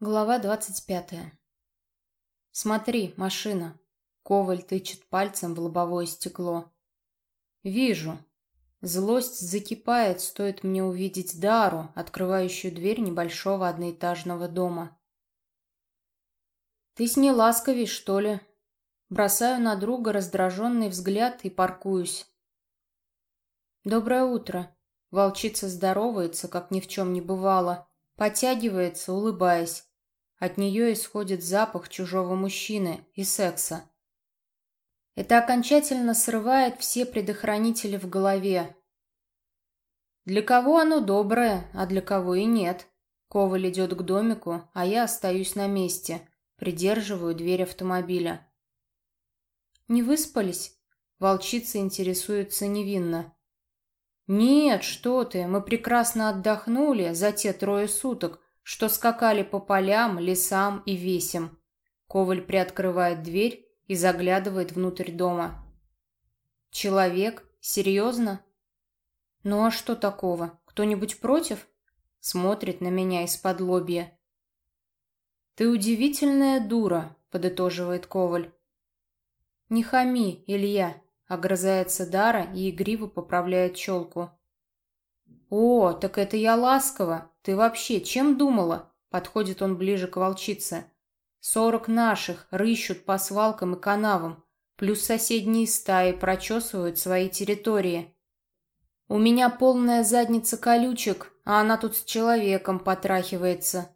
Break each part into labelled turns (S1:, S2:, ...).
S1: Глава двадцать пятая. «Смотри, машина!» Коваль тычет пальцем в лобовое стекло. «Вижу. Злость закипает, стоит мне увидеть Дару, открывающую дверь небольшого одноэтажного дома. «Ты с ней ласковей, что ли?» Бросаю на друга раздраженный взгляд и паркуюсь. «Доброе утро!» Волчица здоровается, как ни в чем не бывало, потягивается, улыбаясь. От нее исходит запах чужого мужчины и секса. Это окончательно срывает все предохранители в голове. Для кого оно доброе, а для кого и нет. Коваль идет к домику, а я остаюсь на месте, придерживаю дверь автомобиля. «Не выспались?» Волчица интересуется невинно. «Нет, что ты, мы прекрасно отдохнули за те трое суток, что скакали по полям, лесам и весям. Коваль приоткрывает дверь и заглядывает внутрь дома. «Человек? Серьезно?» «Ну а что такого? Кто-нибудь против?» Смотрит на меня из-под лобья. «Ты удивительная дура», — подытоживает Коваль. «Не хами, Илья», — огрызается Дара и игриво поправляет челку. «О, так это я ласково. Ты вообще чем думала?» Подходит он ближе к волчице. «Сорок наших рыщут по свалкам и канавам, плюс соседние стаи прочесывают свои территории. У меня полная задница колючек, а она тут с человеком потрахивается».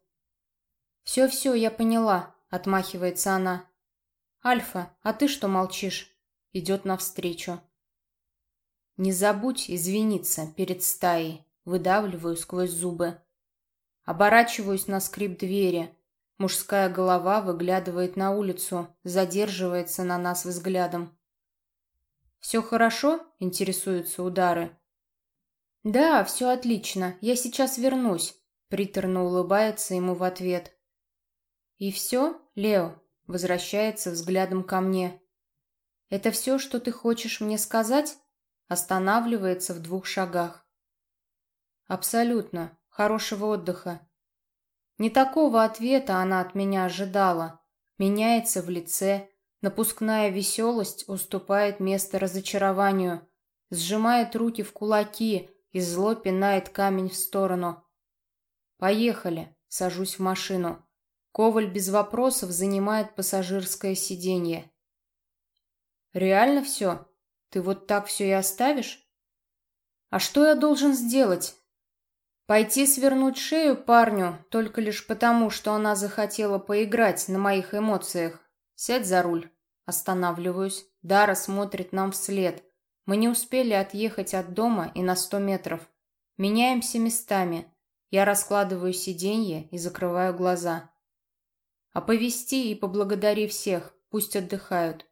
S1: «Все-все, я поняла», — отмахивается она. «Альфа, а ты что молчишь?» Идет навстречу. «Не забудь извиниться перед стаей», выдавливаю сквозь зубы. Оборачиваюсь на скрип двери. Мужская голова выглядывает на улицу, задерживается на нас взглядом. «Все хорошо?» — интересуются удары. «Да, все отлично. Я сейчас вернусь», — приторно улыбается ему в ответ. «И все, Лео?» — возвращается взглядом ко мне. «Это все, что ты хочешь мне сказать?» Останавливается в двух шагах. Абсолютно. Хорошего отдыха. Не такого ответа она от меня ожидала. Меняется в лице, напускная веселость уступает место разочарованию, сжимает руки в кулаки и зло пинает камень в сторону. «Поехали», — сажусь в машину. Коваль без вопросов занимает пассажирское сиденье. «Реально все? Ты вот так все и оставишь?» «А что я должен сделать?» Пойти свернуть шею парню только лишь потому, что она захотела поиграть на моих эмоциях. Сядь за руль. Останавливаюсь. Дара смотрит нам вслед. Мы не успели отъехать от дома и на сто метров. Меняемся местами. Я раскладываю сиденье и закрываю глаза. Оповести и поблагодари всех. Пусть отдыхают.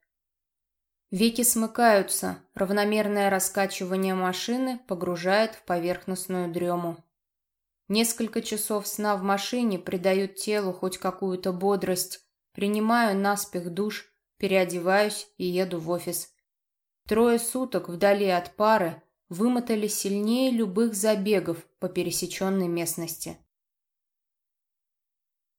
S1: Веки смыкаются. Равномерное раскачивание машины погружает в поверхностную дрему. Несколько часов сна в машине придают телу хоть какую-то бодрость. Принимаю наспех душ, переодеваюсь и еду в офис. Трое суток вдали от пары вымотали сильнее любых забегов по пересеченной местности.